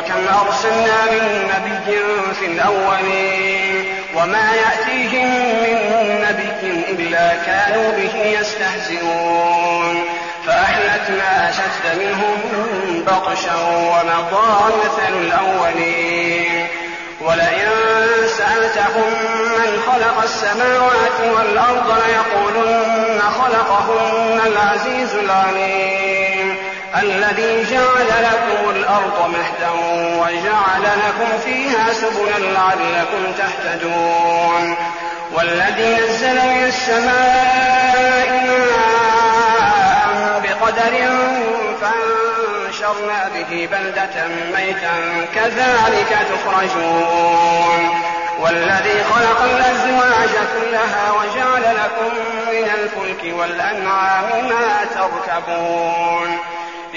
وكم أرسلنا من نبي في الأولين وما يأتيهم من نبي إلا كانوا به يستهزئون فأهلكنا أشد منهم بطشا ومضى مثل الأولين ولئن سألتهم من خلق السماوات والأرض ليقولن خلقهن العزيز العليم الذي جعل لكم الأرض مهدا وجعل لكم فيها سبلا لعلكم تهتدون. والذي نزل من السماء ماء بقدر فانشرنا به بلدة ميتا كذلك تخرجون. والذي خلق الأزواج كلها وجعل لكم من الفلك والأنعام ما تركبون.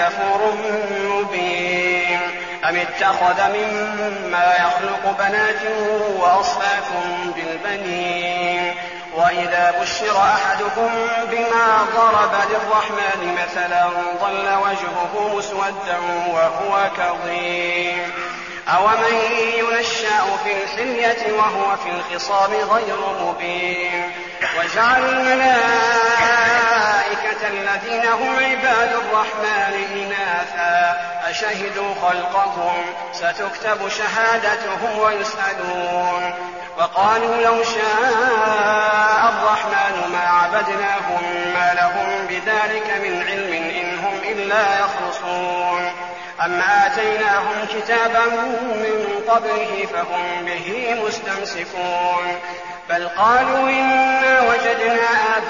لكفور مبين أم اتخذ مما يخلق بنات وأصفاكم بالبنين وإذا بشر أحدكم بما ضرب للرحمن مثلا ظل وجهه مسودا وهو كظيم أومن ينشأ في الحلية وهو في الخصام غير مبين وجعل الملائكة الذين هم عباد الرحمن إناثا. أشهدوا خلقهم ستكتب شهادتهم ويسألون. وقالوا لو شاء الرحمن ما عبدناهم ما لهم بذلك من علم إن هم إلا يخرصون أم آتيناهم كتابا من قبله فهم به مستمسكون. بل قالوا إنا وجدنا آباءنا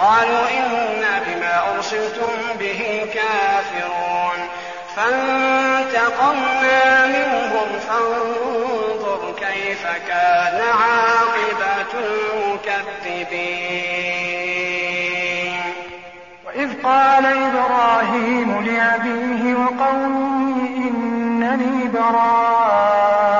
قالوا إنا بما أرسلتم به كافرون. فانتقمنا منهم فانظر كيف كان عاقبة المكذبين. وإذ قال إبراهيم لأبيه وقومه إنني براء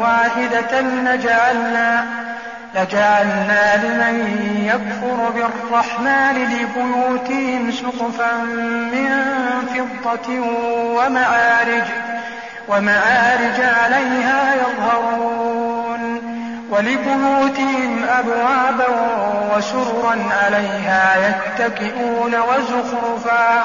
واحدة لجعلنا لجعلنا لمن يكفر بالرحمن لبيوتهم سقفا من فضة ومعارج ومعارج عليها يظهرون ولبيوتهم أبوابا وسرا عليها يتكئون وزخرفا.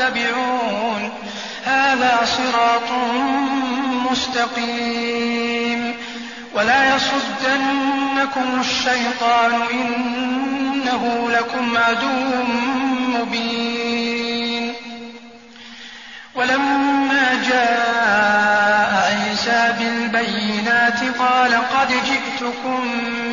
واتبعون هذا صراط مستقيم. ولا يصدنكم الشيطان إنه لكم عدو مبين. ولما جاء عيسى بالبينات قال قد جئتكم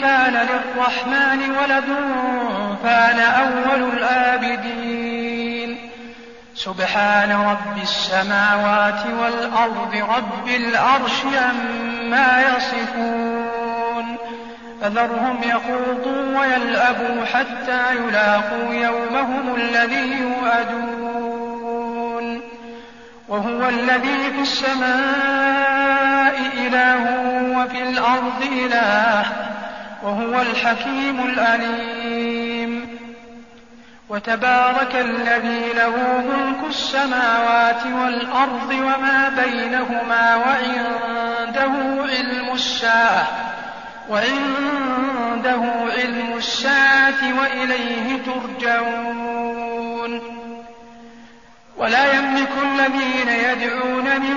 كان للرحمن ولد فأنا أول الآبدين. سبحان رب السماوات والأرض رب العرش عما يصفون. فذرهم يخوضوا ويلأبوا حتى يلاقوا يومهم الذي يوعدون. وهو الذي في السماء إله وفي الأرض إله. وهو الحكيم الأليم. وتبارك الذي له ملك السماوات والأرض وما بينهما وعنده علم الساعة وعنده علم الساعة وإليه ترجعون. ولا يملك الذين يدعون من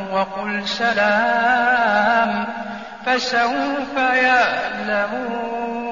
وقل سلام فسوف يعلمون.